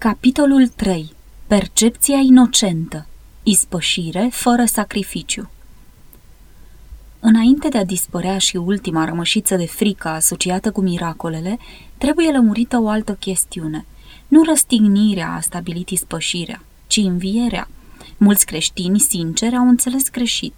Capitolul 3. Percepția inocentă. Ispășire fără sacrificiu. Înainte de a dispărea și ultima rămășiță de frică asociată cu miracolele, trebuie lămurită o altă chestiune. Nu răstignirea a stabilit ispășirea, ci învierea. Mulți creștini sinceri au înțeles greșit.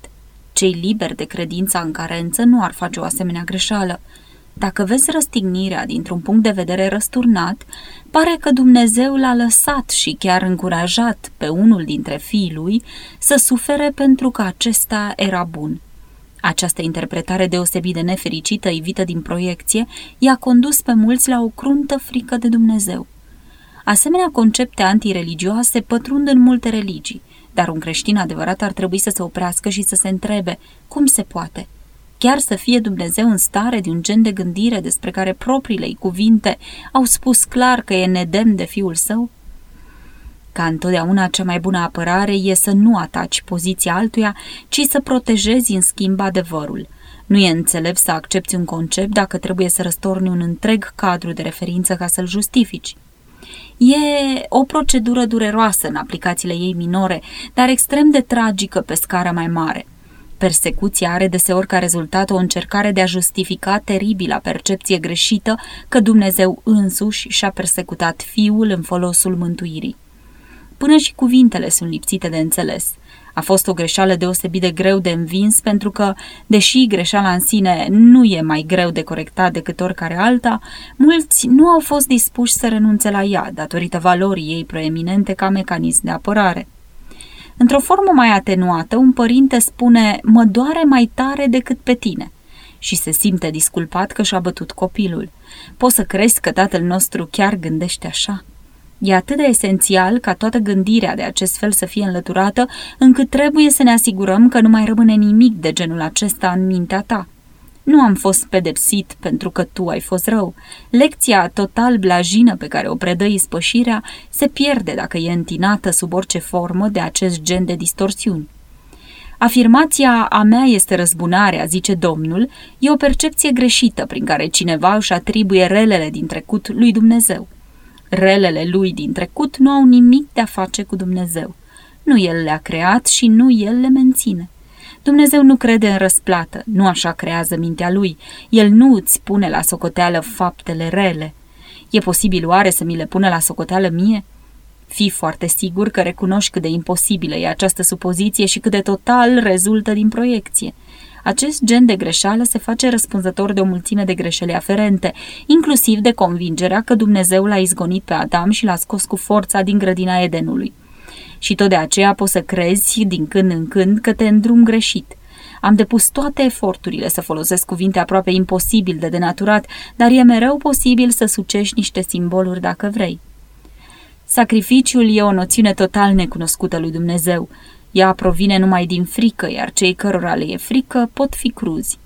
Cei liberi de credința în carență nu ar face o asemenea greșeală – dacă vezi răstignirea dintr-un punct de vedere răsturnat, pare că Dumnezeu l-a lăsat și chiar încurajat pe unul dintre fiii lui să sufere pentru că acesta era bun. Această interpretare deosebit de nefericită, evită din proiecție, i-a condus pe mulți la o cruntă frică de Dumnezeu. Asemenea concepte antireligioase pătrund în multe religii, dar un creștin adevărat ar trebui să se oprească și să se întrebe cum se poate – chiar să fie Dumnezeu în stare de un gen de gândire despre care propriile cuvinte au spus clar că e nedemn de fiul său? Ca întotdeauna cea mai bună apărare e să nu ataci poziția altuia, ci să protejezi în schimb adevărul. Nu e înțelept să accepti un concept dacă trebuie să răstorni un întreg cadru de referință ca să-l justifici. E o procedură dureroasă în aplicațiile ei minore, dar extrem de tragică pe scară mai mare. Persecuția are deseori ca rezultat o încercare de a justifica teribila percepție greșită că Dumnezeu însuși și-a persecutat Fiul în folosul mântuirii. Până și cuvintele sunt lipsite de înțeles. A fost o greșeală deosebit de greu de învins pentru că, deși greșeala în sine nu e mai greu de corectat decât oricare alta, mulți nu au fost dispuși să renunțe la ea datorită valorii ei proeminente ca mecanism de apărare. Într-o formă mai atenuată, un părinte spune, mă doare mai tare decât pe tine și se simte disculpat că și-a bătut copilul. Poți să crezi că tatăl nostru chiar gândește așa? E atât de esențial ca toată gândirea de acest fel să fie înlăturată, încât trebuie să ne asigurăm că nu mai rămâne nimic de genul acesta în mintea ta. Nu am fost pedepsit pentru că tu ai fost rău. Lecția total blajină pe care o predă ispășirea se pierde dacă e întinată sub orice formă de acest gen de distorsiuni. Afirmația a mea este răzbunarea, zice Domnul, e o percepție greșită prin care cineva își atribuie relele din trecut lui Dumnezeu. Relele lui din trecut nu au nimic de a face cu Dumnezeu. Nu El le-a creat și nu El le menține. Dumnezeu nu crede în răsplată, nu așa creează mintea lui. El nu îți pune la socoteală faptele rele. E posibil oare să mi le pună la socoteală mie? Fii foarte sigur că recunoști cât de imposibilă e această supoziție și cât de total rezultă din proiecție. Acest gen de greșeală se face răspunzător de o mulțime de greșeli aferente, inclusiv de convingerea că Dumnezeu l-a izgonit pe Adam și l-a scos cu forța din grădina Edenului și tot de aceea poți să crezi din când în când că te îndrum greșit. Am depus toate eforturile să folosesc cuvinte aproape imposibil de denaturat, dar e mereu posibil să sucești niște simboluri dacă vrei. Sacrificiul e o noțiune total necunoscută lui Dumnezeu. Ea provine numai din frică, iar cei cărora le e frică pot fi cruzi.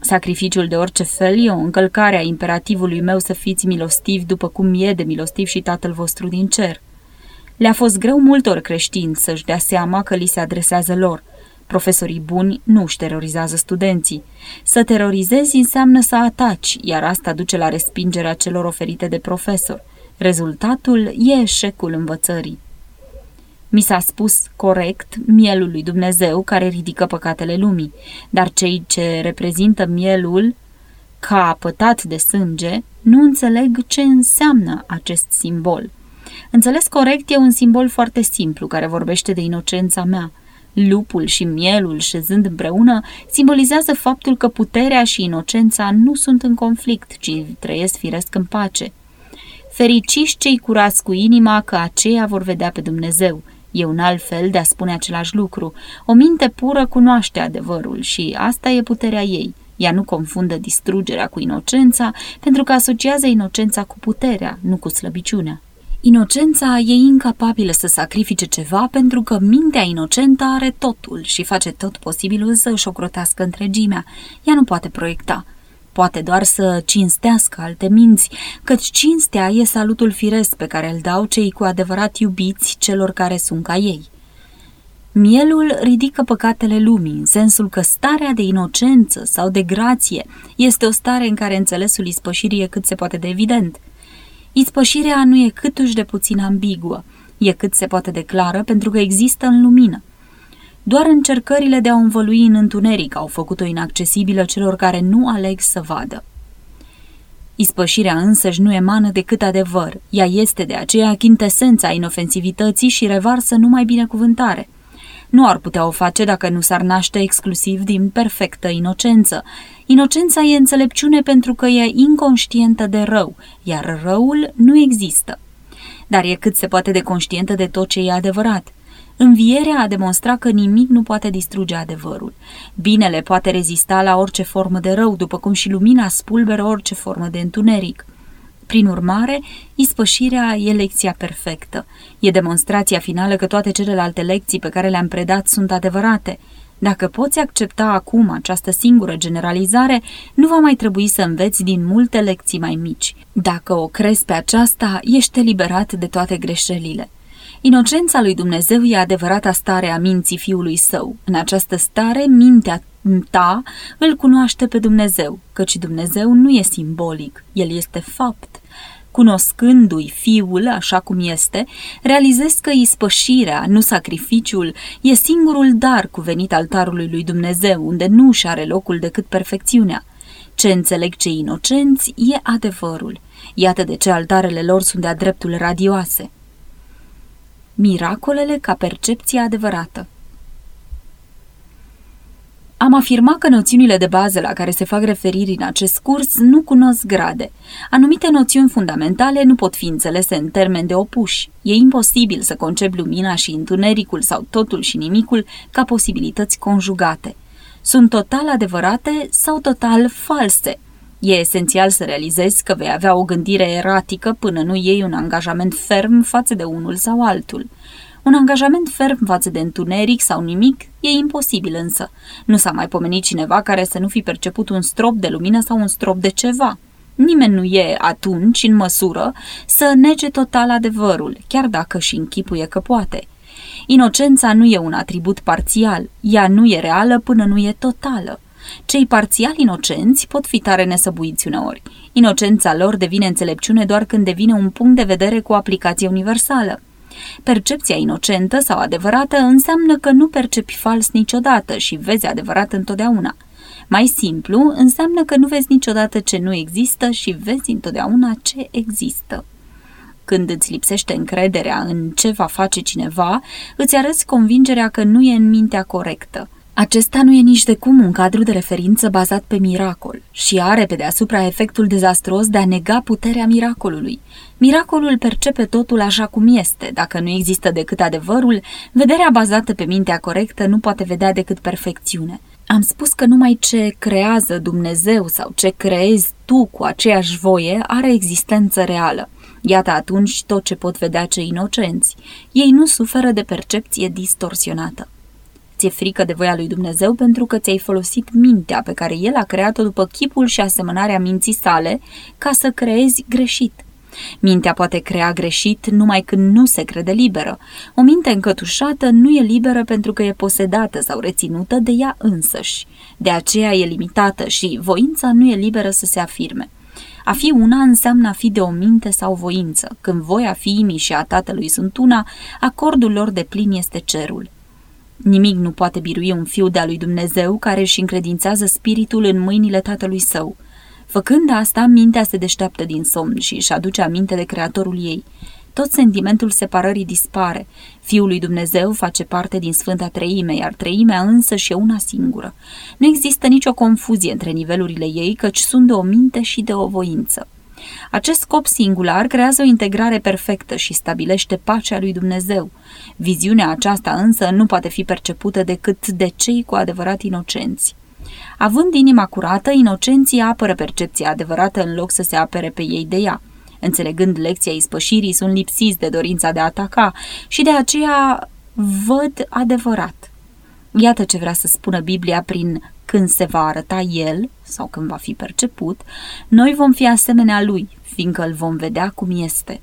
Sacrificiul de orice fel e o încălcare a imperativului meu să fiți milostivi după cum e de milostiv și Tatăl vostru din cer. Le-a fost greu multor creștini să-și dea seama că li se adresează lor. Profesorii buni nu își terorizează studenții. Să terorizezi înseamnă să ataci, iar asta duce la respingerea celor oferite de profesor. Rezultatul e eșecul învățării. Mi s-a spus corect mielul lui Dumnezeu care ridică păcatele lumii, dar cei ce reprezintă mielul ca apătat de sânge nu înțeleg ce înseamnă acest simbol – Înțeles corect e un simbol foarte simplu care vorbește de inocența mea. Lupul și mielul, șezând împreună, simbolizează faptul că puterea și inocența nu sunt în conflict, ci trăiesc firesc în pace. Fericiși cei curați cu inima că aceia vor vedea pe Dumnezeu. E un alt fel de a spune același lucru. O minte pură cunoaște adevărul și asta e puterea ei. Ea nu confundă distrugerea cu inocența, pentru că asociază inocența cu puterea, nu cu slăbiciunea. Inocența e incapabilă să sacrifice ceva pentru că mintea inocentă are totul și face tot posibilul să își ocrotească întregimea. Ea nu poate proiecta. Poate doar să cinstească alte minți, căci cinstea e salutul firesc pe care îl dau cei cu adevărat iubiți celor care sunt ca ei. Mielul ridică păcatele lumii, în sensul că starea de inocență sau de grație este o stare în care înțelesul ispășirii e cât se poate de evident – Ispășirea nu e câtuși de puțin ambiguă, e cât se poate declară pentru că există în lumină. Doar încercările de a o învălui în întuneric au făcut-o inaccesibilă celor care nu aleg să vadă. Ispășirea însăși nu emană decât adevăr. Ea este de aceea chintesența inofensivității și revarsă numai binecuvântare. Nu ar putea o face dacă nu s-ar naște exclusiv din perfectă inocență. Inocența e înțelepciune pentru că e inconștientă de rău, iar răul nu există. Dar e cât se poate de conștientă de tot ce e adevărat – Învierea a demonstrat că nimic nu poate distruge adevărul. Binele poate rezista la orice formă de rău, după cum și lumina spulberă orice formă de întuneric. Prin urmare, ispășirea e lecția perfectă. E demonstrația finală că toate celelalte lecții pe care le-am predat sunt adevărate. Dacă poți accepta acum această singură generalizare, nu va mai trebui să înveți din multe lecții mai mici. Dacă o crezi pe aceasta, ești eliberat de toate greșelile. Inocența lui Dumnezeu e adevărata stare a minții fiului său. În această stare, mintea ta îl cunoaște pe Dumnezeu, căci Dumnezeu nu e simbolic, el este fapt. Cunoscându-i fiul așa cum este, realizez că ispășirea, nu sacrificiul, e singurul dar cuvenit altarului lui Dumnezeu, unde nu și are locul decât perfecțiunea. Ce înțeleg cei inocenți e adevărul. Iată de ce altarele lor sunt de-a dreptul radioase. Miracolele ca percepție adevărată Am afirmat că noțiunile de bază la care se fac referiri în acest curs nu cunosc grade. Anumite noțiuni fundamentale nu pot fi înțelese în termeni de opuși. E imposibil să concep lumina și întunericul sau totul și nimicul ca posibilități conjugate. Sunt total adevărate sau total false – E esențial să realizezi că vei avea o gândire eratică până nu iei un angajament ferm față de unul sau altul. Un angajament ferm față de întuneric sau nimic e imposibil însă. Nu s-a mai pomenit cineva care să nu fi perceput un strop de lumină sau un strop de ceva. Nimeni nu e atunci în măsură să nege total adevărul, chiar dacă și închipuie că poate. Inocența nu e un atribut parțial, ea nu e reală până nu e totală. Cei parțial inocenți pot fi tare nesăbuiți uneori. Inocența lor devine înțelepciune doar când devine un punct de vedere cu aplicație universală. Percepția inocentă sau adevărată înseamnă că nu percepi fals niciodată și vezi adevărat întotdeauna. Mai simplu, înseamnă că nu vezi niciodată ce nu există și vezi întotdeauna ce există. Când îți lipsește încrederea în ce va face cineva, îți arăți convingerea că nu e în mintea corectă – acesta nu e nici de cum un cadru de referință bazat pe miracol și are pe deasupra efectul dezastruos de a nega puterea miracolului. Miracolul percepe totul așa cum este. Dacă nu există decât adevărul, vederea bazată pe mintea corectă nu poate vedea decât perfecțiune. Am spus că numai ce creează Dumnezeu sau ce creezi tu cu aceeași voie are existență reală. Iată atunci tot ce pot vedea cei inocenți. Ei nu suferă de percepție distorsionată. Ți-e frică de voia lui Dumnezeu pentru că ți-ai folosit mintea pe care El a creat-o după chipul și asemănarea minții sale ca să creezi greșit. Mintea poate crea greșit numai când nu se crede liberă. O minte încătușată nu e liberă pentru că e posedată sau reținută de ea însăși. De aceea e limitată și voința nu e liberă să se afirme. A fi una înseamnă a fi de o minte sau voință. Când voia fiimii și a tatălui sunt una, acordul lor de plin este cerul. Nimic nu poate birui un fiu de-a lui Dumnezeu care își încredințează spiritul în mâinile tatălui său. Făcând asta, mintea se deșteaptă din somn și își aduce aminte de creatorul ei. Tot sentimentul separării dispare. Fiul lui Dumnezeu face parte din Sfânta Treime, iar Treimea însă și e una singură. Nu există nicio confuzie între nivelurile ei, căci sunt de o minte și de o voință. Acest scop singular creează o integrare perfectă și stabilește pacea lui Dumnezeu. Viziunea aceasta însă nu poate fi percepută decât de cei cu adevărat inocenți. Având inima curată, inocenții apără percepția adevărată în loc să se apere pe ei de ea. Înțelegând lecția ispășirii, sunt lipsiți de dorința de a ataca și de aceea văd adevărat. Iată ce vrea să spună Biblia prin când se va arăta El, sau când va fi perceput, noi vom fi asemenea Lui, fiindcă îl vom vedea cum este.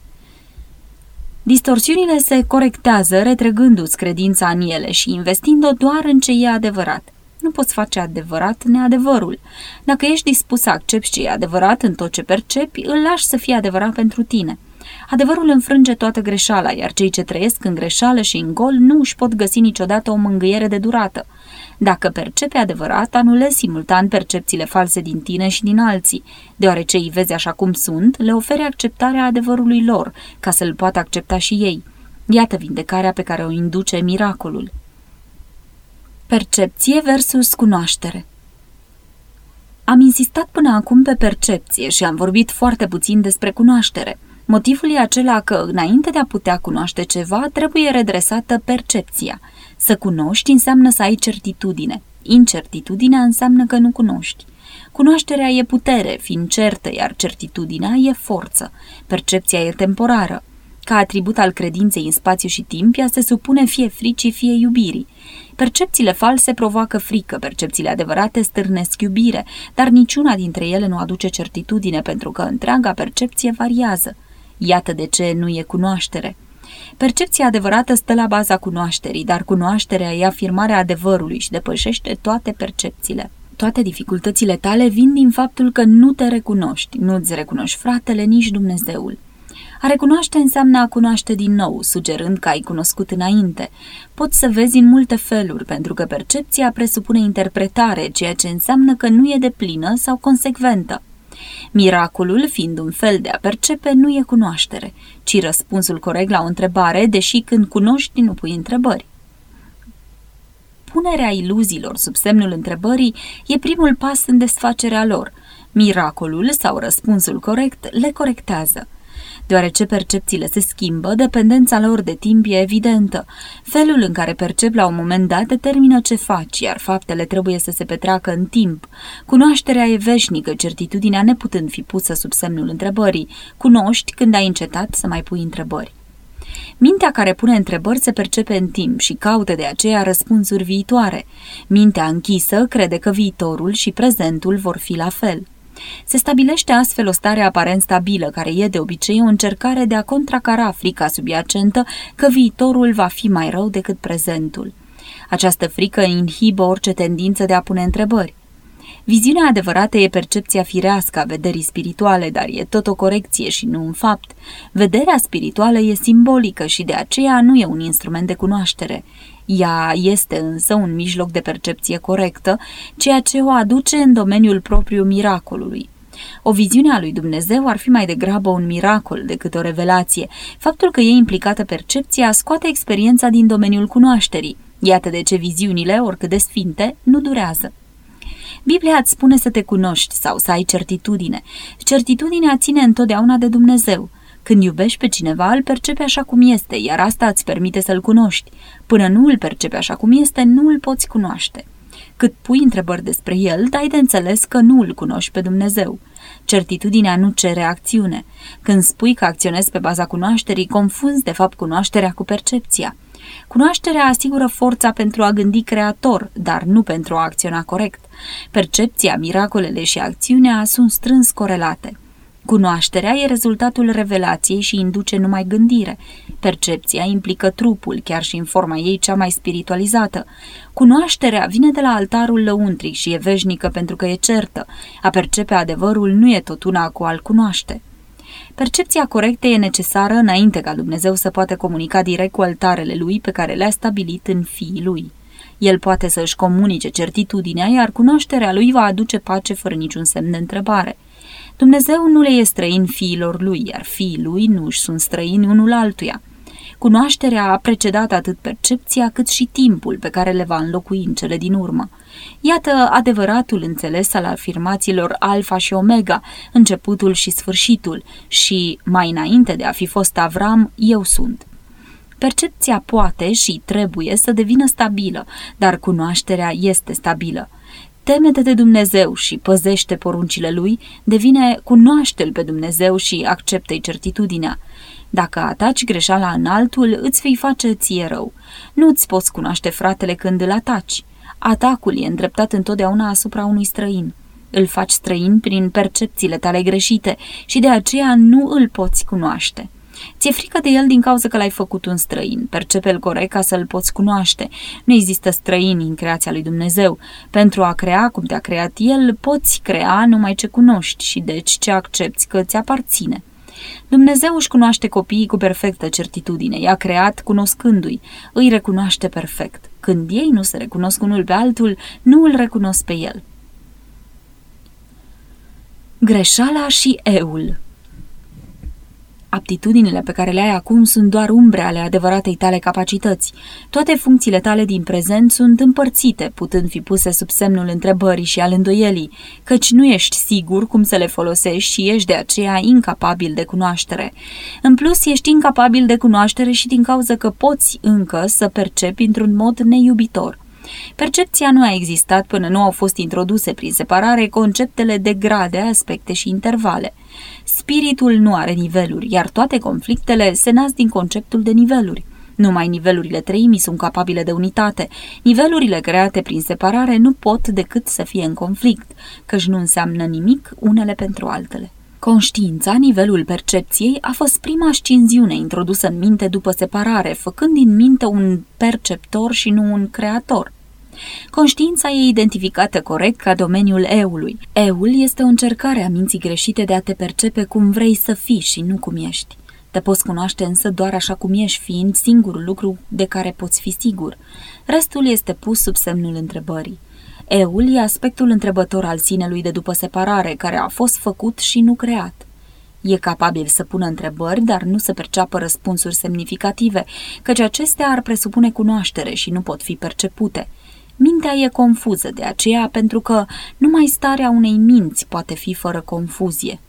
Distorsiunile se corectează retrăgându-ți credința în ele și investind-o doar în ce e adevărat. Nu poți face adevărat neadevărul. Dacă ești dispus să accepti ce e adevărat în tot ce percepi, îl lași să fie adevărat pentru tine. Adevărul înfrânge toată greșeala, iar cei ce trăiesc în greșeală și în gol nu își pot găsi niciodată o mângâiere de durată. Dacă percepe adevărat, anulezi simultan percepțiile false din tine și din alții. Deoarece îi vezi așa cum sunt, le oferi acceptarea adevărului lor, ca să-l poată accepta și ei. Iată vindecarea pe care o induce miracolul. Percepție versus cunoaștere Am insistat până acum pe percepție și am vorbit foarte puțin despre cunoaștere. Motivul e acela că, înainte de a putea cunoaște ceva, trebuie redresată percepția. Să cunoști înseamnă să ai certitudine. Incertitudinea înseamnă că nu cunoști. Cunoașterea e putere, fiind certă, iar certitudinea e forță. Percepția e temporară. Ca atribut al credinței în spațiu și timp, ea se supune fie fricii, fie iubirii. Percepțiile false provoacă frică, percepțiile adevărate stârnesc iubire, dar niciuna dintre ele nu aduce certitudine pentru că întreaga percepție variază. Iată de ce nu e cunoaștere. Percepția adevărată stă la baza cunoașterii, dar cunoașterea e afirmarea adevărului și depășește toate percepțiile. Toate dificultățile tale vin din faptul că nu te recunoști, nu-ți recunoști fratele, nici Dumnezeul. A recunoaște înseamnă a cunoaște din nou, sugerând că ai cunoscut înainte. Poți să vezi în multe feluri, pentru că percepția presupune interpretare, ceea ce înseamnă că nu e de plină sau consecventă. Miracolul, fiind un fel de a percepe, nu e cunoaștere, ci răspunsul corect la o întrebare, deși când cunoști nu pui întrebări. Punerea iluziilor sub semnul întrebării e primul pas în desfacerea lor. Miracolul sau răspunsul corect le corectează. Deoarece percepțiile se schimbă, dependența lor de timp e evidentă. Felul în care percep la un moment dat determină ce faci, iar faptele trebuie să se petreacă în timp. Cunoașterea e veșnică, certitudinea neputând fi pusă sub semnul întrebării. Cunoști când ai încetat să mai pui întrebări. Mintea care pune întrebări se percepe în timp și caută de aceea răspunsuri viitoare. Mintea închisă crede că viitorul și prezentul vor fi la fel. Se stabilește astfel o stare aparent stabilă, care e de obicei o încercare de a contracara frica subiacentă că viitorul va fi mai rău decât prezentul. Această frică inhibă orice tendință de a pune întrebări. Viziunea adevărată e percepția firească a vederii spirituale, dar e tot o corecție și nu un fapt. Vederea spirituală e simbolică și de aceea nu e un instrument de cunoaștere. Ea este însă un mijloc de percepție corectă, ceea ce o aduce în domeniul propriu miracolului. O viziune a lui Dumnezeu ar fi mai degrabă un miracol decât o revelație. Faptul că e implicată percepția scoate experiența din domeniul cunoașterii. Iată de ce viziunile, oricât de sfinte, nu durează. Biblia îți spune să te cunoști sau să ai certitudine. Certitudinea ține întotdeauna de Dumnezeu. Când iubești pe cineva, îl percepe așa cum este, iar asta îți permite să-l cunoști. Până nu îl percepe așa cum este, nu îl poți cunoaște. Cât pui întrebări despre el, dai de înțeles că nu îl cunoști pe Dumnezeu. Certitudinea nu cere acțiune. Când spui că acționezi pe baza cunoașterii, confunzi de fapt cunoașterea cu percepția. Cunoașterea asigură forța pentru a gândi creator, dar nu pentru a acționa corect. Percepția, miracolele și acțiunea sunt strâns corelate. Cunoașterea e rezultatul revelației și induce numai gândire. Percepția implică trupul, chiar și în forma ei cea mai spiritualizată. Cunoașterea vine de la altarul lăuntric și e veșnică pentru că e certă. A percepe adevărul nu e tot una cu al cunoaște. Percepția corectă e necesară înainte ca Dumnezeu să poată comunica direct cu altarele lui pe care le-a stabilit în fiii lui. El poate să își comunice certitudinea, iar cunoașterea lui va aduce pace fără niciun semn de întrebare. Dumnezeu nu le e străin fiilor lui, iar fiii lui nu își sunt străini unul altuia. Cunoașterea a precedat atât percepția cât și timpul pe care le va înlocui în cele din urmă. Iată adevăratul înțeles al afirmațiilor alfa și omega, începutul și sfârșitul, și, mai înainte de a fi fost Avram, eu sunt. Percepția poate și trebuie să devină stabilă, dar cunoașterea este stabilă temete de Dumnezeu și păzește poruncile Lui, devine cunoaște-L pe Dumnezeu și acceptă-i certitudinea. Dacă ataci greșeala în altul, îți vei face ție rău. Nu îți poți cunoaște fratele când îl ataci. Atacul e îndreptat întotdeauna asupra unui străin. Îl faci străin prin percepțiile tale greșite și de aceea nu îl poți cunoaște. Ți-e frică de el din cauza că l-ai făcut un străin. Percepe-l corect ca să-l poți cunoaște. Nu există străini în creația lui Dumnezeu. Pentru a crea cum te-a creat el, poți crea numai ce cunoști și deci ce accepti că ți aparține. Dumnezeu își cunoaște copiii cu perfectă certitudine, i-a creat cunoscându-i, îi recunoaște perfect. Când ei nu se recunosc unul pe altul, nu îl recunosc pe el. Greșala și eul Aptitudinile pe care le ai acum sunt doar umbre ale adevăratei tale capacități. Toate funcțiile tale din prezent sunt împărțite, putând fi puse sub semnul întrebării și al îndoielii, căci nu ești sigur cum să le folosești și ești de aceea incapabil de cunoaștere. În plus, ești incapabil de cunoaștere și din cauza că poți încă să percepi într-un mod neiubitor. Percepția nu a existat până nu au fost introduse prin separare conceptele de grade, aspecte și intervale. Spiritul nu are niveluri, iar toate conflictele se nasc din conceptul de niveluri. Numai nivelurile treimii sunt capabile de unitate. Nivelurile create prin separare nu pot decât să fie în conflict, căci nu înseamnă nimic unele pentru altele. Conștiința, nivelul percepției, a fost prima scinziune introdusă în minte după separare, făcând din minte un perceptor și nu un creator. Conștiința e identificată corect ca domeniul eului. Eul este o încercare a minții greșite de a te percepe cum vrei să fii și nu cum ești. Te poți cunoaște însă doar așa cum ești, fiind singurul lucru de care poți fi sigur. Restul este pus sub semnul întrebării. Eul e aspectul întrebător al sinelui de după separare, care a fost făcut și nu creat. E capabil să pună întrebări, dar nu să perceapă răspunsuri semnificative, căci acestea ar presupune cunoaștere și nu pot fi percepute. Mintea e confuză de aceea pentru că numai starea unei minți poate fi fără confuzie.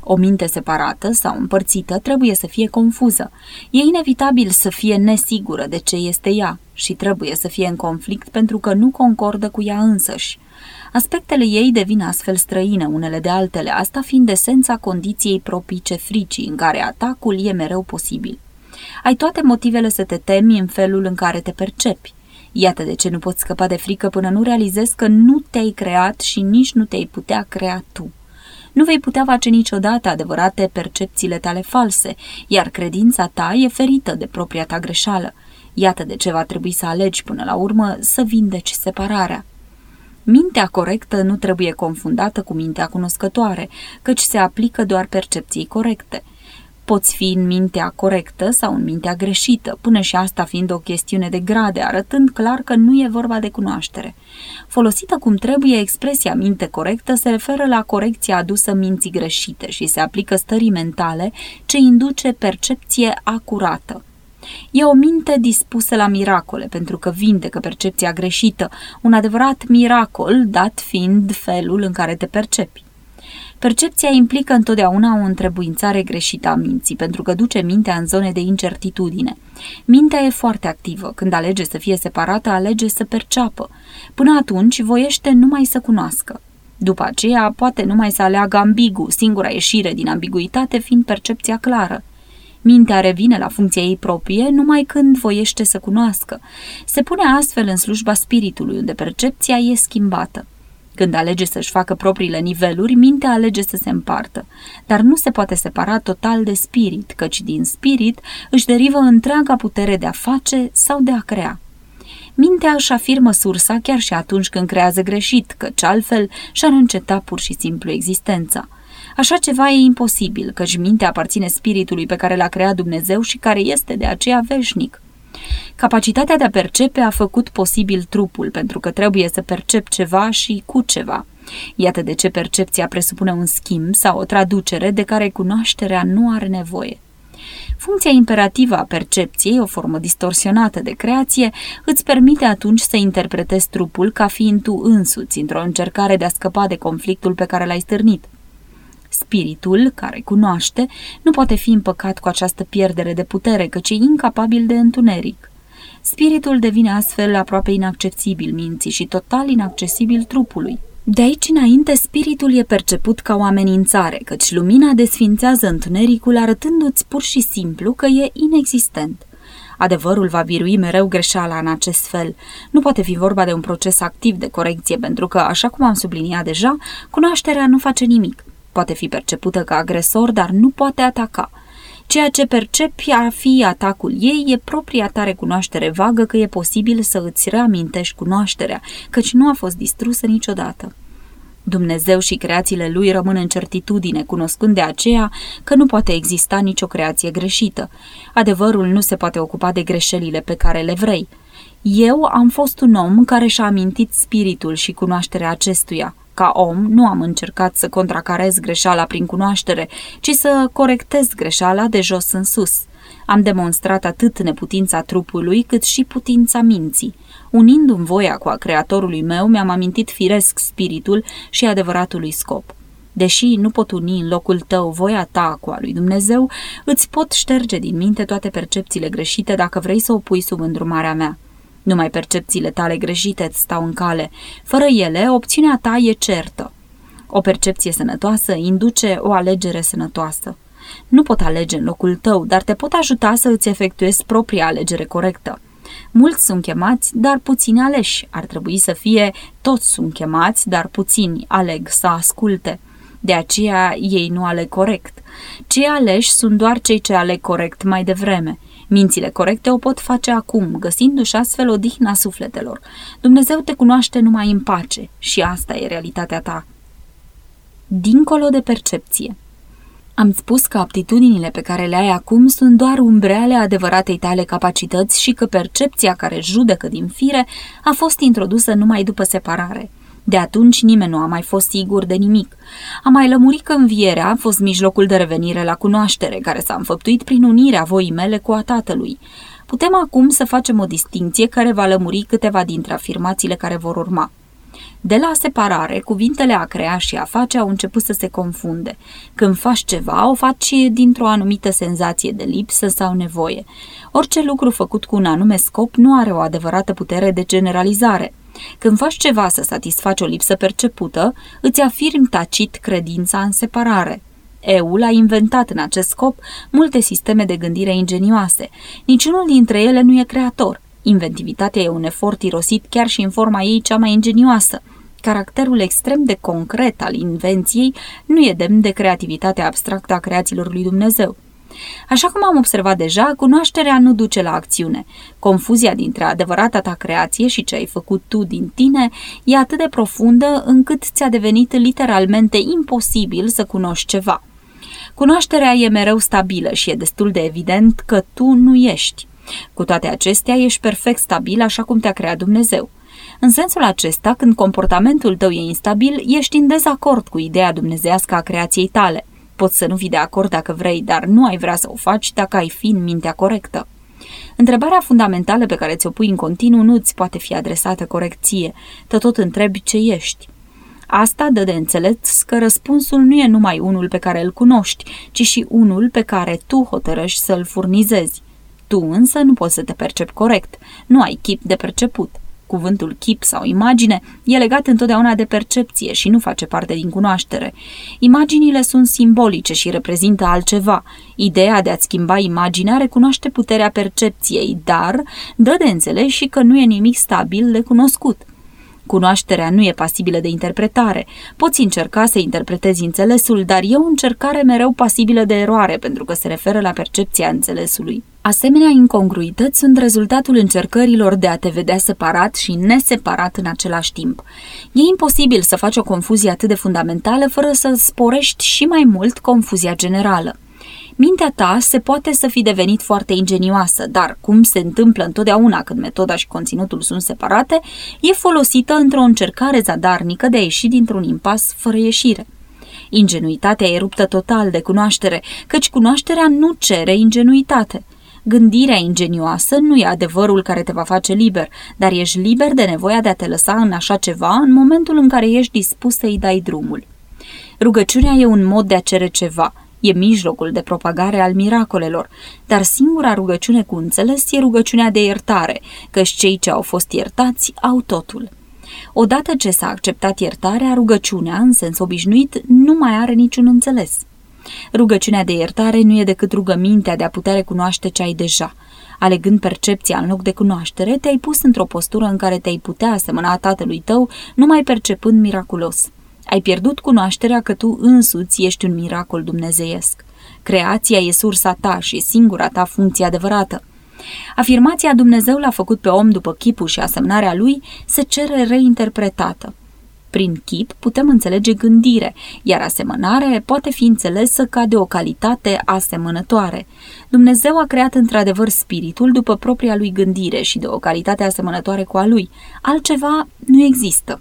O minte separată sau împărțită trebuie să fie confuză. E inevitabil să fie nesigură de ce este ea și trebuie să fie în conflict pentru că nu concordă cu ea însăși. Aspectele ei devin astfel străine unele de altele, asta fiind esența condiției propice fricii, în care atacul e mereu posibil. Ai toate motivele să te temi în felul în care te percepi. Iată de ce nu poți scăpa de frică până nu realizezi că nu te-ai creat și nici nu te-ai putea crea tu. Nu vei putea face niciodată adevărate percepțiile tale false, iar credința ta e ferită de propria ta greșeală. Iată de ce va trebui să alegi până la urmă să vindeci separarea. Mintea corectă nu trebuie confundată cu mintea cunoscătoare, căci se aplică doar percepției corecte – Poți fi în mintea corectă sau în mintea greșită, până și asta fiind o chestiune de grade, arătând clar că nu e vorba de cunoaștere. Folosită cum trebuie, expresia minte corectă se referă la corecția adusă minții greșite și se aplică stării mentale ce induce percepție acurată. E o minte dispusă la miracole, pentru că vindecă percepția greșită, un adevărat miracol, dat fiind felul în care te percepi. Percepția implică întotdeauna o întrebuințare greșită a minții, pentru că duce mintea în zone de incertitudine. Mintea e foarte activă. Când alege să fie separată, alege să perceapă. Până atunci, voiește numai să cunoască. După aceea, poate numai să aleagă ambigu, singura ieșire din ambiguitate fiind percepția clară. Mintea revine la funcția ei proprie numai când voiește să cunoască. Se pune astfel în slujba spiritului, unde percepția e schimbată. Când alege să-și facă propriile niveluri, mintea alege să se împartă, dar nu se poate separa total de spirit, căci din spirit își derivă întreaga putere de a face sau de a crea. Mintea își afirmă sursa chiar și atunci când creează greșit, căci altfel și-ar înceta pur și simplu existența. Așa ceva e imposibil, căci mintea aparține spiritului pe care l-a creat Dumnezeu și care este de aceea veșnic. Capacitatea de a percepe a făcut posibil trupul, pentru că trebuie să percep ceva și cu ceva. Iată de ce percepția presupune un schimb sau o traducere de care cunoașterea nu are nevoie. Funcția imperativă a percepției, o formă distorsionată de creație, îți permite atunci să interpretezi trupul ca fiind tu însuți, într-o încercare de a scăpa de conflictul pe care l-ai stârnit. Spiritul, care cunoaște, nu poate fi împăcat cu această pierdere de putere, căci e incapabil de întuneric. Spiritul devine astfel aproape inaccesibil minții și total inaccesibil trupului. De aici înainte, spiritul e perceput ca o amenințare, căci lumina desfințează întunericul arătându-ți pur și simplu că e inexistent. Adevărul va birui mereu greșeala în acest fel. Nu poate fi vorba de un proces activ de corecție, pentru că, așa cum am subliniat deja, cunoașterea nu face nimic. Poate fi percepută ca agresor, dar nu poate ataca. Ceea ce percepi a fi atacul ei e propria ta recunoaștere vagă că e posibil să îți reamintești cunoașterea, căci nu a fost distrusă niciodată. Dumnezeu și creațiile lui rămân în certitudine, cunoscând de aceea că nu poate exista nicio creație greșită. Adevărul nu se poate ocupa de greșelile pe care le vrei. Eu am fost un om care și-a amintit spiritul și cunoașterea acestuia. Ca om, nu am încercat să contracarez greșeala prin cunoaștere, ci să corectez greșeala de jos în sus. Am demonstrat atât neputința trupului, cât și putința minții. Unindu-mi voia cu a creatorului meu, mi-am amintit firesc spiritul și adevăratului scop. Deși nu pot uni în locul tău voia ta cu a lui Dumnezeu, îți pot șterge din minte toate percepțiile greșite dacă vrei să o pui sub îndrumarea mea. Numai percepțiile tale greșite îți stau în cale. Fără ele, opțiunea ta e certă. O percepție sănătoasă induce o alegere sănătoasă. Nu pot alege în locul tău, dar te pot ajuta să îți efectuezi propria alegere corectă. Mulți sunt chemați, dar puțini aleși. Ar trebui să fie toți sunt chemați, dar puțini aleg să asculte. De aceea ei nu aleg corect. Cei aleși sunt doar cei ce aleg corect mai devreme. Mințile corecte o pot face acum, găsindu-și astfel odihna sufletelor. Dumnezeu te cunoaște numai în pace și asta e realitatea ta. Dincolo de percepție am spus că aptitudinile pe care le ai acum sunt doar umbreale adevăratei tale capacități și că percepția care judecă din fire a fost introdusă numai după separare. De atunci nimeni nu a mai fost sigur de nimic. A mai lămurit că învierea a fost mijlocul de revenire la cunoaștere, care s-a înfăptuit prin unirea voii mele cu a tatălui. Putem acum să facem o distinție care va lămuri câteva dintre afirmațiile care vor urma. De la separare, cuvintele a crea și a face au început să se confunde. Când faci ceva, o faci dintr-o anumită senzație de lipsă sau nevoie. Orice lucru făcut cu un anume scop nu are o adevărată putere de generalizare. Când faci ceva să satisfaci o lipsă percepută, îți afirmi tacit credința în separare. Eul a inventat în acest scop multe sisteme de gândire ingenioase. Niciunul dintre ele nu e creator. Inventivitatea e un efort irosit chiar și în forma ei cea mai ingenioasă. Caracterul extrem de concret al invenției nu e demn de creativitatea abstractă a creațiilor lui Dumnezeu. Așa cum am observat deja, cunoașterea nu duce la acțiune. Confuzia dintre adevărata ta creație și ce ai făcut tu din tine e atât de profundă încât ți-a devenit literalmente imposibil să cunoști ceva. Cunoașterea e mereu stabilă și e destul de evident că tu nu ești. Cu toate acestea, ești perfect stabil așa cum te-a creat Dumnezeu. În sensul acesta, când comportamentul tău e instabil, ești în dezacord cu ideea dumnezească a creației tale. Poți să nu fii de acord dacă vrei, dar nu ai vrea să o faci dacă ai fi în mintea corectă. Întrebarea fundamentală pe care ți-o pui în continuu nu ți poate fi adresată corecție, te tot întrebi ce ești. Asta dă de înțeles că răspunsul nu e numai unul pe care îl cunoști, ci și unul pe care tu hotărăști să-l furnizezi. Tu însă nu poți să te percepi corect, nu ai chip de perceput. Cuvântul chip sau imagine e legat întotdeauna de percepție și nu face parte din cunoaștere. Imaginile sunt simbolice și reprezintă altceva. Ideea de a schimba imaginea recunoaște puterea percepției, dar dă de înțeles și că nu e nimic stabil de cunoscut. Cunoașterea nu e pasibilă de interpretare. Poți încerca să interpretezi înțelesul, dar e o încercare mereu pasibilă de eroare, pentru că se referă la percepția înțelesului. Asemenea incongruități sunt rezultatul încercărilor de a te vedea separat și neseparat în același timp. E imposibil să faci o confuzie atât de fundamentală fără să sporești și mai mult confuzia generală. Mintea ta se poate să fi devenit foarte ingenioasă, dar, cum se întâmplă întotdeauna când metoda și conținutul sunt separate, e folosită într-o încercare zadarnică de a ieși dintr-un impas fără ieșire. Ingenuitatea e ruptă total de cunoaștere, căci cunoașterea nu cere ingenuitate. Gândirea ingenioasă nu e adevărul care te va face liber, dar ești liber de nevoia de a te lăsa în așa ceva în momentul în care ești dispus să-i dai drumul. Rugăciunea e un mod de a cere ceva, e mijlocul de propagare al miracolelor, dar singura rugăciune cu înțeles e rugăciunea de iertare, căci cei ce au fost iertați au totul. Odată ce s-a acceptat iertarea, rugăciunea, în sens obișnuit, nu mai are niciun înțeles. Rugăciunea de iertare nu e decât rugămintea de a putea recunoaște ce ai deja. Alegând percepția în loc de cunoaștere, te-ai pus într-o postură în care te-ai putea asemăna tatălui tău, numai percepând miraculos. Ai pierdut cunoașterea că tu însuți ești un miracol dumnezeiesc. Creația e sursa ta și singura ta funcție adevărată. Afirmația Dumnezeu l-a făcut pe om după chipul și asemnarea lui se cere reinterpretată. Prin chip putem înțelege gândire, iar asemănare poate fi înțelesă ca de o calitate asemănătoare. Dumnezeu a creat într-adevăr spiritul după propria lui gândire și de o calitate asemănătoare cu a lui. Altceva nu există.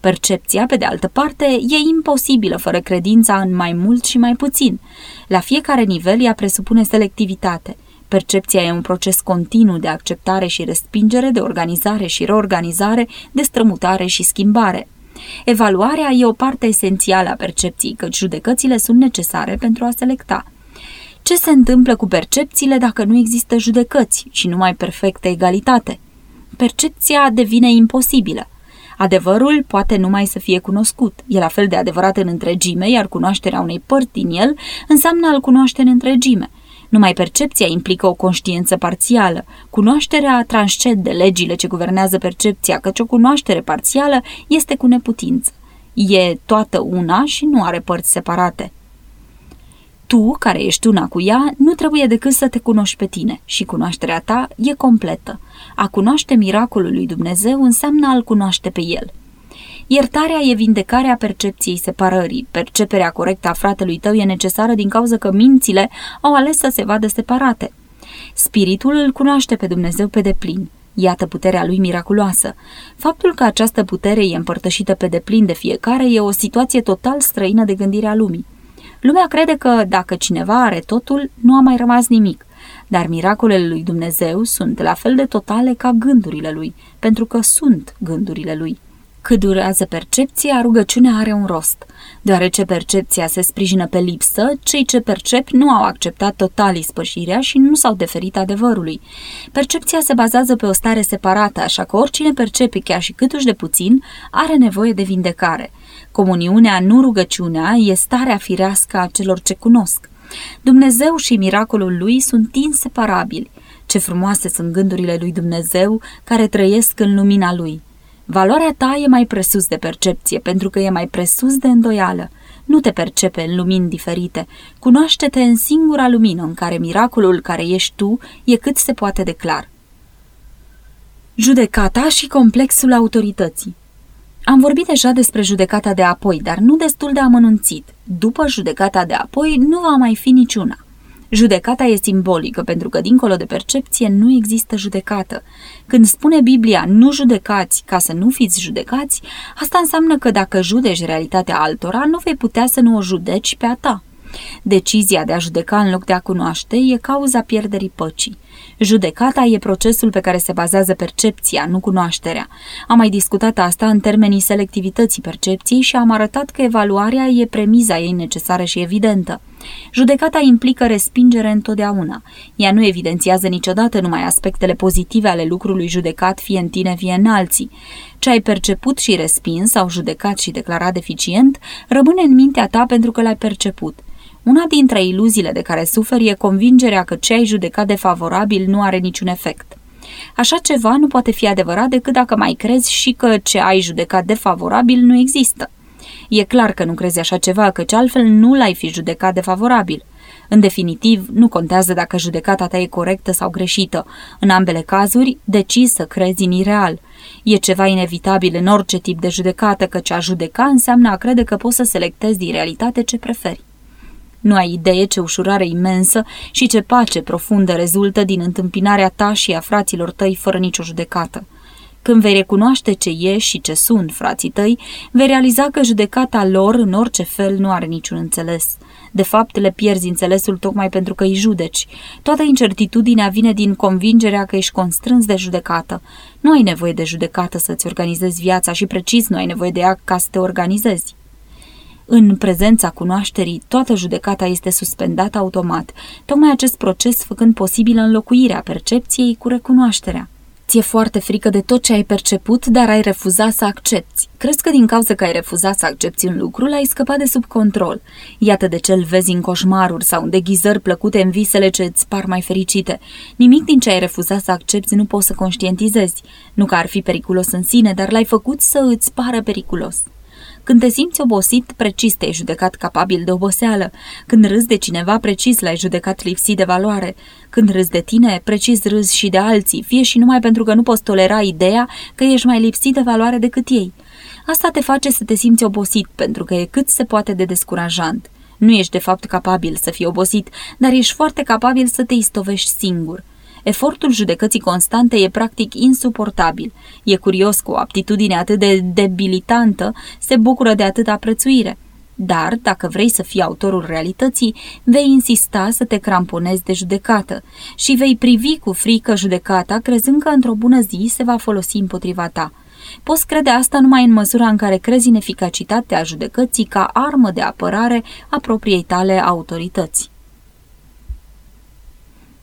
Percepția, pe de altă parte, e imposibilă fără credința în mai mult și mai puțin. La fiecare nivel ea presupune selectivitate. Percepția e un proces continuu de acceptare și respingere, de organizare și reorganizare, de strămutare și schimbare. Evaluarea e o parte esențială a percepției, căci judecățile sunt necesare pentru a selecta. Ce se întâmplă cu percepțiile dacă nu există judecăți și numai perfectă egalitate? Percepția devine imposibilă. Adevărul poate numai să fie cunoscut. E la fel de adevărat în întregime, iar cunoașterea unei părți din el înseamnă a-l cunoaște în întregime. Numai percepția implică o conștiință parțială. Cunoașterea transcende legile ce guvernează percepția, căci o cunoaștere parțială este cu neputință. E toată una și nu are părți separate. Tu, care ești una cu ea, nu trebuie decât să te cunoști pe tine și cunoașterea ta e completă. A cunoaște miracolul lui Dumnezeu înseamnă a-L cunoaște pe El. Iertarea e vindecarea percepției separării. Perceperea corectă a fratelui tău e necesară din cauza că mințile au ales să se vadă separate. Spiritul îl cunoaște pe Dumnezeu pe deplin. Iată puterea lui miraculoasă. Faptul că această putere e împărtășită pe deplin de fiecare e o situație total străină de gândirea lumii. Lumea crede că dacă cineva are totul, nu a mai rămas nimic. Dar miracolele lui Dumnezeu sunt la fel de totale ca gândurile lui, pentru că sunt gândurile lui. Cât durează percepția, rugăciunea are un rost. Deoarece percepția se sprijină pe lipsă, cei ce percep nu au acceptat total ispășirea și nu s-au deferit adevărului. Percepția se bazează pe o stare separată, așa că oricine percepe chiar și câtuși de puțin, are nevoie de vindecare. Comuniunea, nu rugăciunea, e starea firească a celor ce cunosc. Dumnezeu și miracolul lui sunt inseparabili. Ce frumoase sunt gândurile lui Dumnezeu care trăiesc în lumina lui. Valoarea ta e mai presus de percepție, pentru că e mai presus de îndoială. Nu te percepe în lumini diferite. Cunoaște-te în singura lumină în care miracolul care ești tu e cât se poate de clar. Judecata și complexul autorității am vorbit deja despre judecata de apoi, dar nu destul de amănunțit. După judecata de apoi, nu va mai fi niciuna. Judecata e simbolică, pentru că dincolo de percepție nu există judecată. Când spune Biblia nu judecați ca să nu fiți judecați, asta înseamnă că dacă judeci realitatea altora, nu vei putea să nu o judeci pe a ta. Decizia de a judeca în loc de a cunoaște e cauza pierderii păcii. Judecata e procesul pe care se bazează percepția, nu cunoașterea. Am mai discutat asta în termenii selectivității percepției și am arătat că evaluarea e premiza ei necesară și evidentă. Judecata implică respingere întotdeauna. Ea nu evidențiază niciodată numai aspectele pozitive ale lucrului judecat, fie în tine, fie în alții. Ce ai perceput și respins sau judecat și declarat deficient, rămâne în mintea ta pentru că l-ai perceput. Una dintre iluziile de care suferi e convingerea că ce ai judecat de favorabil nu are niciun efect. Așa ceva nu poate fi adevărat decât dacă mai crezi și că ce ai judecat de favorabil nu există. E clar că nu crezi așa ceva, căci altfel nu l-ai fi judecat de favorabil. În definitiv, nu contează dacă judecata ta e corectă sau greșită. În ambele cazuri, decizi să crezi în ireal. E ceva inevitabil în orice tip de judecată, căci a judeca înseamnă a crede că poți să selectezi din realitate ce preferi. Nu ai idee ce ușurare imensă și ce pace profundă rezultă din întâmpinarea ta și a fraților tăi fără nicio judecată. Când vei recunoaște ce e și ce sunt frații tăi, vei realiza că judecata lor, în orice fel, nu are niciun înțeles. De fapt, le pierzi înțelesul tocmai pentru că îi judeci. Toată incertitudinea vine din convingerea că ești constrâns de judecată. Nu ai nevoie de judecată să-ți organizezi viața și precis nu ai nevoie de ea ca să te organizezi. În prezența cunoașterii, toată judecata este suspendată automat, tocmai acest proces făcând posibilă înlocuirea percepției cu recunoașterea. Ție foarte frică de tot ce ai perceput, dar ai refuzat să accepti. Crezi că din cauza că ai refuzat să accepti un lucru, l-ai scăpat de sub control. Iată de ce îl vezi în coșmaruri sau în deghizări plăcute în visele ce îți par mai fericite. Nimic din ce ai refuzat să accepti nu poți să conștientizezi. Nu că ar fi periculos în sine, dar l-ai făcut să îți pară periculos. Când te simți obosit, precis te-ai judecat capabil de oboseală. Când râzi de cineva, precis l-ai judecat lipsit de valoare. Când râzi de tine, precis râzi și de alții, fie și numai pentru că nu poți tolera ideea că ești mai lipsit de valoare decât ei. Asta te face să te simți obosit, pentru că e cât se poate de descurajant. Nu ești de fapt capabil să fii obosit, dar ești foarte capabil să te istovești singur. Efortul judecății constante e practic insuportabil. E curios că o aptitudine atât de debilitantă se bucură de atâta prețuire. Dar, dacă vrei să fii autorul realității, vei insista să te cramponezi de judecată și vei privi cu frică judecata, crezând că într-o bună zi se va folosi împotriva ta. Poți crede asta numai în măsura în care crezi în eficacitatea judecății ca armă de apărare a propriei tale autorități.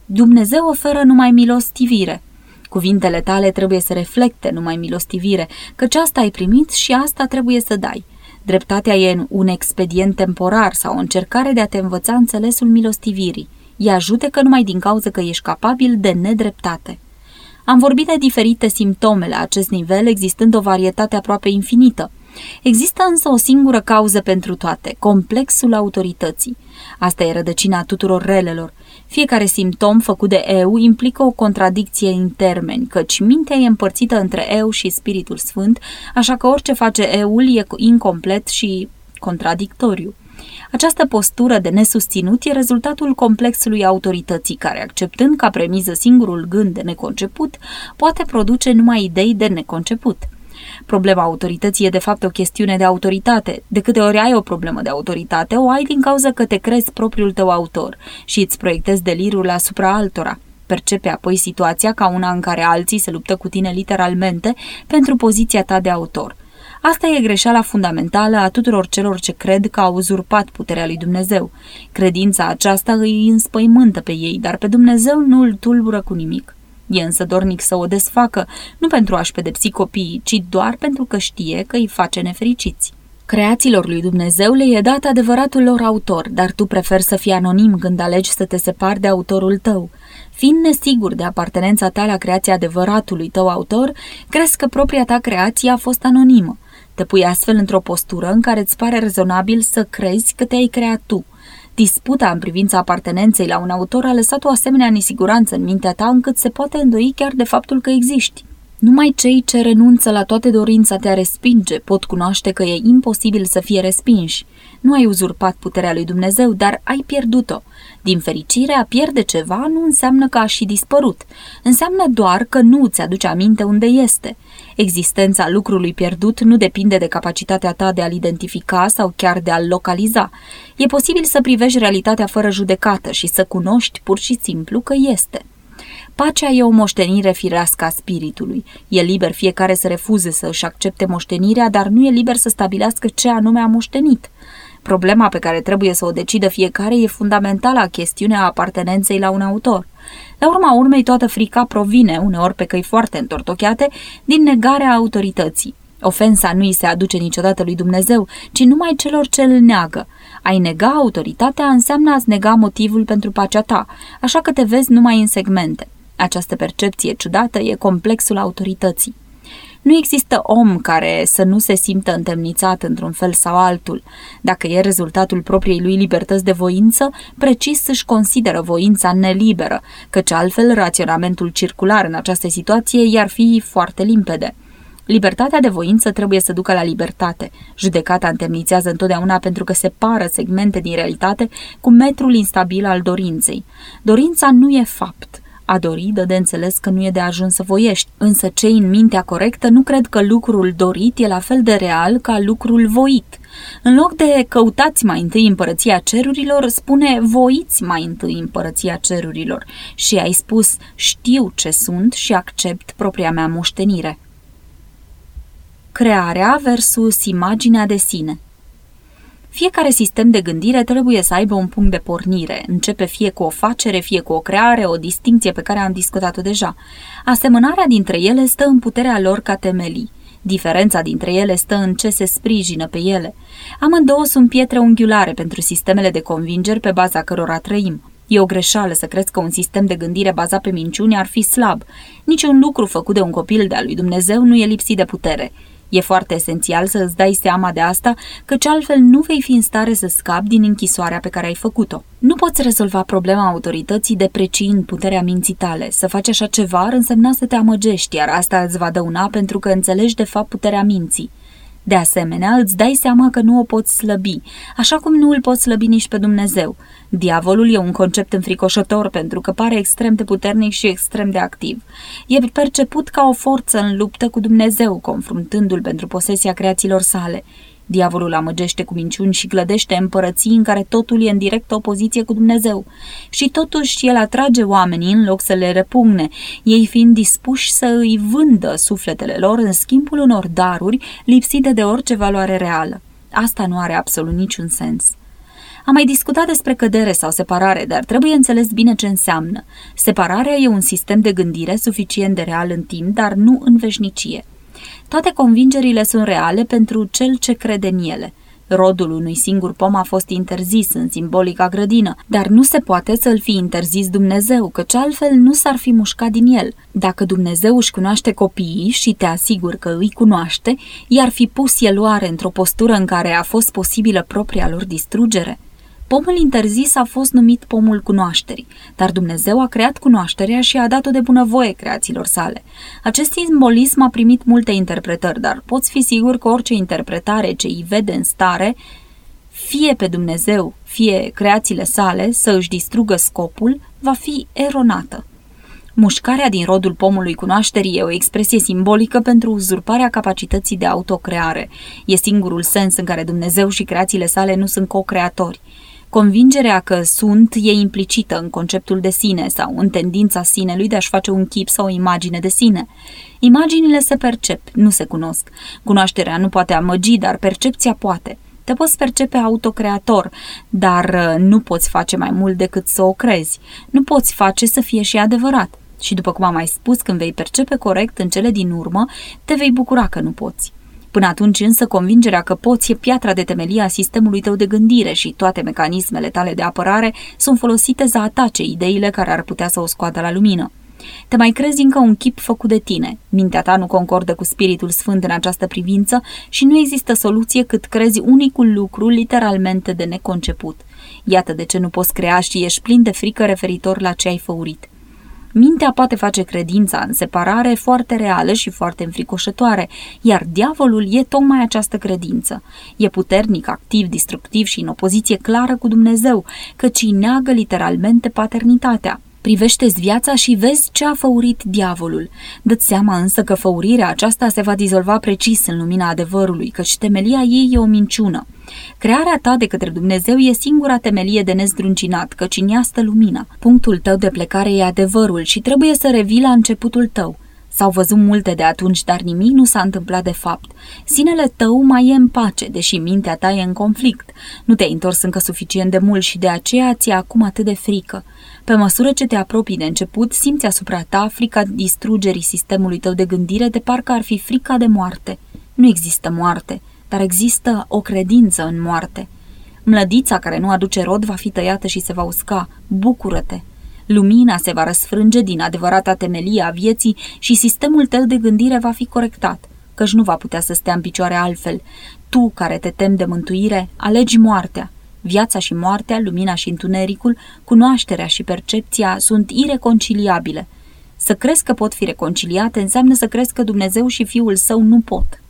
Dumnezeu oferă numai milostivire. Cuvintele tale trebuie să reflecte numai milostivire, căci asta ai primit și asta trebuie să dai. Dreptatea e un expedient temporar sau o încercare de a te învăța înțelesul milostivirii. Ea judecă numai din cauza că ești capabil de nedreptate. Am vorbit de diferite simptome la acest nivel, existând o varietate aproape infinită. Există însă o singură cauză pentru toate, complexul autorității. Asta e rădăcina tuturor relelor. Fiecare simptom făcut de eu implică o contradicție în termeni, căci mintea e împărțită între eu și Spiritul Sfânt, așa că orice face eul e incomplet și contradictoriu. Această postură de nesusținut e rezultatul complexului autorității, care, acceptând ca premiză singurul gând de neconceput, poate produce numai idei de neconceput. Problema autorității e de fapt o chestiune de autoritate. De câte ori ai o problemă de autoritate, o ai din cauza că te crezi propriul tău autor și îți proiectezi delirul asupra altora. Percepe apoi situația ca una în care alții se luptă cu tine literalmente pentru poziția ta de autor – Asta e greșeala fundamentală a tuturor celor ce cred că au uzurpat puterea lui Dumnezeu. Credința aceasta îi înspăimântă pe ei, dar pe Dumnezeu nu îl tulbură cu nimic. E însă dornic să o desfacă, nu pentru a-și pedepsi copiii, ci doar pentru că știe că îi face nefericiți. Creațiilor lui Dumnezeu le e dat adevăratul lor autor, dar tu preferi să fii anonim când alegi să te separi de autorul tău. Fiind nesigur de apartenența ta la creația adevăratului tău autor, crezi că propria ta creație a fost anonimă. Te pui astfel într-o postură în care îți pare rezonabil să crezi că te-ai creat tu. Disputa în privința apartenenței la un autor a lăsat o asemenea nesiguranță în mintea ta încât se poate îndoi chiar de faptul că existi. Numai cei ce renunță la toate dorința de a respinge pot cunoaște că e imposibil să fie respinși. Nu ai uzurpat puterea lui Dumnezeu, dar ai pierdut-o. Din fericire, a pierde ceva nu înseamnă că a și dispărut. Înseamnă doar că nu îți aduce aminte unde este. Existența lucrului pierdut nu depinde de capacitatea ta de a-l identifica sau chiar de a-l localiza. E posibil să privești realitatea fără judecată și să cunoști pur și simplu că este. Pacea e o moștenire firească a spiritului. E liber fiecare să refuze să își accepte moștenirea, dar nu e liber să stabilească ce anume a moștenit. Problema pe care trebuie să o decidă fiecare e fundamentală a chestiunea apartenenței la un autor. La urma urmei, toată frica provine, uneori pe căi foarte întortocheate, din negarea autorității. Ofensa nu îi se aduce niciodată lui Dumnezeu, ci numai celor ce îl neagă. A-i nega autoritatea înseamnă a-ți nega motivul pentru pacea ta, așa că te vezi numai în segmente. Această percepție ciudată e complexul autorității. Nu există om care să nu se simtă întemnițat într-un fel sau altul. Dacă e rezultatul propriei lui libertăți de voință, precis își consideră voința neliberă, căci altfel raționamentul circular în această situație i-ar fi foarte limpede. Libertatea de voință trebuie să ducă la libertate. Judecata întemnițează întotdeauna pentru că separă segmente din realitate cu metrul instabil al dorinței. Dorința nu e fapt. A dori dă de înțeles că nu e de ajuns să voiești, însă cei în mintea corectă nu cred că lucrul dorit e la fel de real ca lucrul voit. În loc de căutați mai întâi împărăția cerurilor, spune voiți mai întâi împărăția cerurilor și ai spus știu ce sunt și accept propria mea moștenire. Crearea versus imaginea de sine fiecare sistem de gândire trebuie să aibă un punct de pornire. Începe fie cu o facere, fie cu o creare, o distinție pe care am discutat-o deja. Asemănarea dintre ele stă în puterea lor ca temelii. Diferența dintre ele stă în ce se sprijină pe ele. Amândouă sunt pietre unghiulare pentru sistemele de convingeri pe baza cărora trăim. E o greșeală să crezi că un sistem de gândire bazat pe minciuni ar fi slab. Niciun lucru făcut de un copil de-a lui Dumnezeu nu e lipsit de putere. E foarte esențial să îți dai seama de asta, căci altfel nu vei fi în stare să scapi din închisoarea pe care ai făcut-o. Nu poți rezolva problema autorității depreciind puterea minții tale. Să faci așa ceva ar însemna să te amăgești, iar asta îți va dăuna pentru că înțelegi de fapt puterea minții. De asemenea, îți dai seama că nu o poți slăbi, așa cum nu îl poți slăbi nici pe Dumnezeu. Diavolul e un concept înfricoșător pentru că pare extrem de puternic și extrem de activ. E perceput ca o forță în luptă cu Dumnezeu, confruntându-l pentru posesia creațiilor sale. Diavolul amăgește cu minciuni și clădește împărății în care totul e în directă opoziție cu Dumnezeu. Și totuși el atrage oamenii în loc să le repugne, ei fiind dispuși să îi vândă sufletele lor în schimbul unor daruri lipsite de orice valoare reală. Asta nu are absolut niciun sens. Am mai discutat despre cădere sau separare, dar trebuie înțeles bine ce înseamnă. Separarea e un sistem de gândire suficient de real în timp, dar nu în veșnicie. Toate convingerile sunt reale pentru cel ce crede în ele. Rodul unui singur pom a fost interzis în simbolica grădină, dar nu se poate să-l fi interzis Dumnezeu, căci altfel nu s-ar fi mușcat din el. Dacă Dumnezeu își cunoaște copiii și te asigur că îi cunoaște, i-ar fi pus el oare într-o postură în care a fost posibilă propria lor distrugere? Pomul interzis a fost numit pomul cunoașterii, dar Dumnezeu a creat cunoașterea și a dat-o de bunăvoie creațiilor sale. Acest simbolism a primit multe interpretări, dar poți fi sigur că orice interpretare ce îi vede în stare, fie pe Dumnezeu, fie creațiile sale, să își distrugă scopul, va fi eronată. Mușcarea din rodul pomului cunoașterii e o expresie simbolică pentru uzurparea capacității de autocreare. E singurul sens în care Dumnezeu și creațiile sale nu sunt co-creatori. Convingerea că sunt e implicită în conceptul de sine sau în tendința sinelui de a-și face un chip sau o imagine de sine. Imaginile se percep, nu se cunosc. Cunoașterea nu poate amăgi, dar percepția poate. Te poți percepe autocreator, dar uh, nu poți face mai mult decât să o crezi. Nu poți face să fie și adevărat. Și după cum am mai spus, când vei percepe corect în cele din urmă, te vei bucura că nu poți. Până atunci însă convingerea că poți e piatra de temelie a sistemului tău de gândire și toate mecanismele tale de apărare sunt folosite să atace ideile care ar putea să o scoată la lumină. Te mai crezi încă un chip făcut de tine. Mintea ta nu concordă cu Spiritul Sfânt în această privință și nu există soluție cât crezi unicul lucru literalmente de neconceput. Iată de ce nu poți crea și ești plin de frică referitor la ce ai făurit. Mintea poate face credința în separare foarte reală și foarte înfricoșătoare, iar diavolul e tocmai această credință. E puternic, activ, destructiv și în opoziție clară cu Dumnezeu, căci îi neagă literalmente paternitatea. Privește-ți viața și vezi ce a făurit diavolul. Dă-ți seama însă că făurirea aceasta se va dizolva precis în lumina adevărului, căci temelia ei e o minciună. Crearea ta de către Dumnezeu e singura temelie de nezdruncinat, căci în ea stă lumina. Punctul tău de plecare e adevărul și trebuie să revii la începutul tău. S-au văzut multe de atunci, dar nimic nu s-a întâmplat de fapt. Sinele tău mai e în pace, deși mintea ta e în conflict. Nu te-ai întors încă suficient de mult și de aceea ți-e acum atât de frică. Pe măsură ce te apropii de început, simți asupra ta frica distrugerii sistemului tău de gândire de parcă ar fi frica de moarte. Nu există moarte, dar există o credință în moarte. Mlădița care nu aduce rod va fi tăiată și se va usca. Bucură-te! Lumina se va răsfrânge din adevărata temelie a vieții și sistemul tău de gândire va fi corectat, căci nu va putea să stea în picioare altfel. Tu, care te temi de mântuire, alegi moartea. Viața și moartea, lumina și întunericul, cunoașterea și percepția sunt ireconciliabile. Să crezi că pot fi reconciliate înseamnă să crezi că Dumnezeu și Fiul Său nu pot.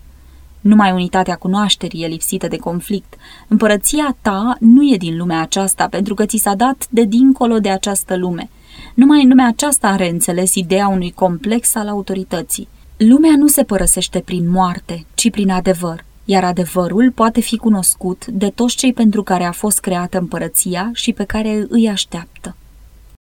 Numai unitatea cunoașterii e lipsită de conflict. Împărăția ta nu e din lumea aceasta, pentru că ți s-a dat de dincolo de această lume. Numai în lumea aceasta are înțeles ideea unui complex al autorității. Lumea nu se părăsește prin moarte, ci prin adevăr, iar adevărul poate fi cunoscut de toți cei pentru care a fost creată împărăția și pe care îi așteaptă.